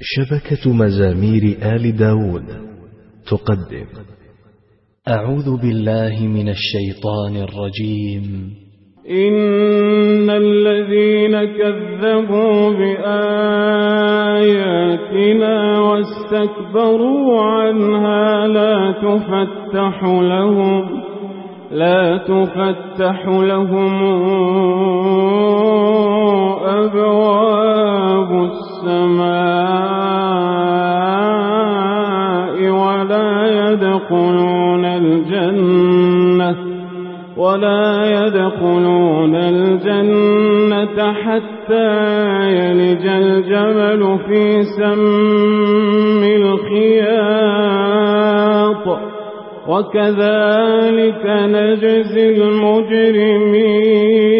شبكة مزامير آل داود. تقدم. أعوذ بالله من الشيطان الرجيم. إن الذين كذبوا بآياتنا واستكبروا عنها لا تفتح لهم لا تفتح لهم أبواب يدخلون الجنة ولا يدخلون الجنة حتى يلج الجمل في سم الخياط. وكذلك نجزي المجرمين.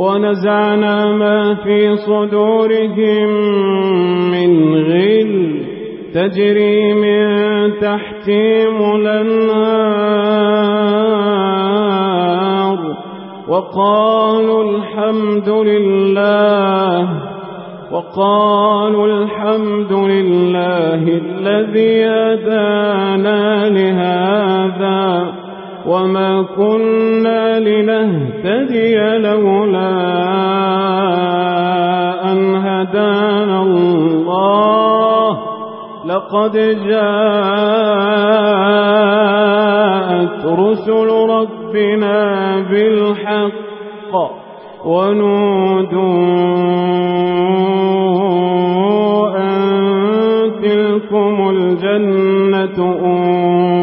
ونزعنا ما في صدورهم من غل تجري من تحتهم الأنهار وقالوا الحمد لله وقالوا الحمد لله الذي أدانا لهذا وما كنا لنهتدي لولا أن هدانا الله لقد جاءت رسل ربنا بالحق ونودون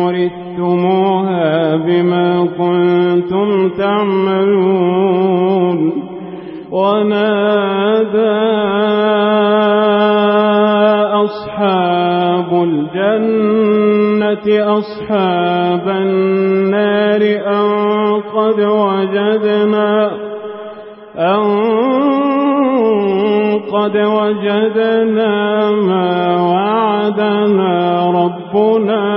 ورثتموها بما كنتم تعملون ونادى أصحاب الجنة أصحاب النار أن قد وجدنا أن قد وجدنا ما وعدنا ربنا